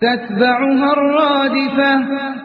تتبعها الرادفة.